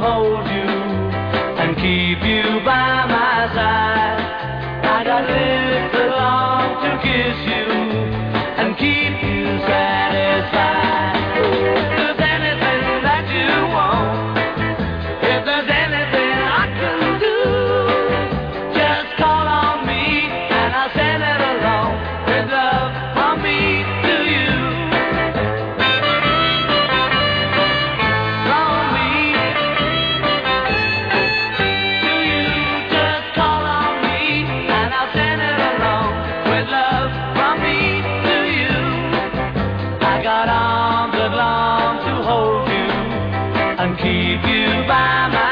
hold you and keep you. I got arms that long to hold you and keep you by my